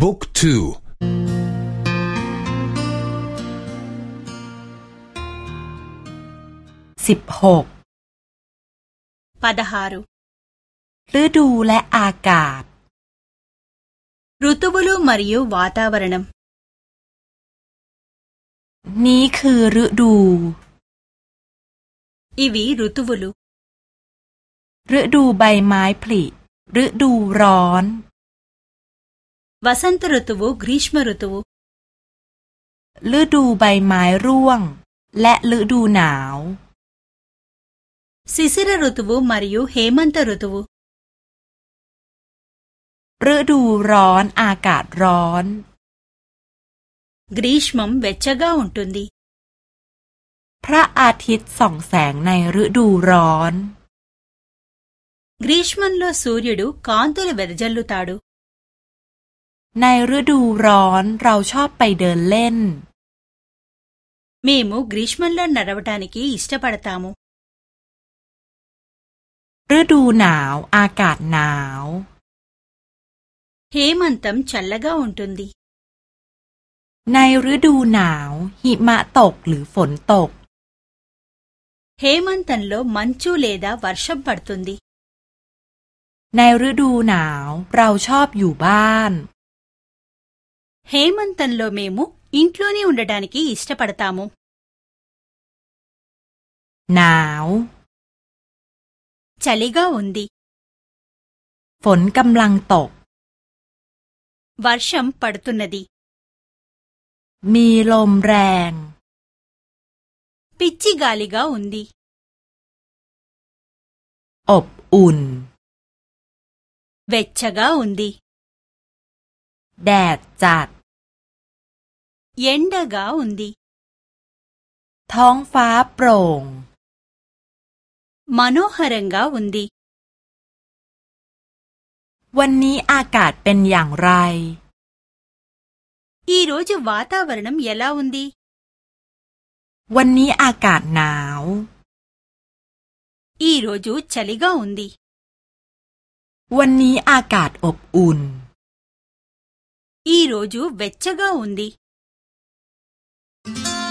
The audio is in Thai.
บุ๊กทู สิบหกปาดฮารุฤดูและอากาศรูตุบุลูมาริโอวาตาวรณมนี้คือฤดู อีวีรูตุบุลูฤดูใบไม้ผลิฤดูร้อนวสันตรฤตุวกรีชมรฤตุวฤดูใบไม้ร่วง และฤดูหนาวซิซิรฤตุวมาริโอเฮมันตรฤตุวฤดูร้อนอากาศร้อน กรีชมมเวชกาอุนตุนดี พระอาทิตย์ส่องแสงในฤดูร้อน กรีชมันโลสูรยดูคอนตุลเวดจัลลุตาดูในฤดูร้อนเราชอบไปเดินเล่น เมโมกริชมันล่นาราวตานิกีอิสต์ปาร์ตามฤดูหนาวอากาศหนาวเฮมันตัมฉัลลากาอุนตุนดีในฤดูหนาวหิมะตกหรือฝนตกเฮมันตันโลมันชูเลดาวัชบปัตตุนดีในฤดูหนาวเราชอบอยู่บ้าน హేమంతంలో మేము ఇంట్లోనే ఉండటానికి ఇష్టపడతాము చలిగా ఉంది వర్షం పడుతున్నది มีลมแรง పిచ్చి గాలిగా ఉంది వెచ్చగా ఉంది แดดจัดเย็นดกาอุ่นดีท้องฟ้าโปร่งมโนหรังกาอุ่นดีวันนี้อากาศเป็นอย่างไรอีโรจวาตาวรนัมเยลาอุ่นดีวันนี้อากาศหนาวอีโรจูชลิกาอุ่นดีวันนี้อากาศอบอุ่นอีโรจูเวชชะกาอุ่นดี Thank you.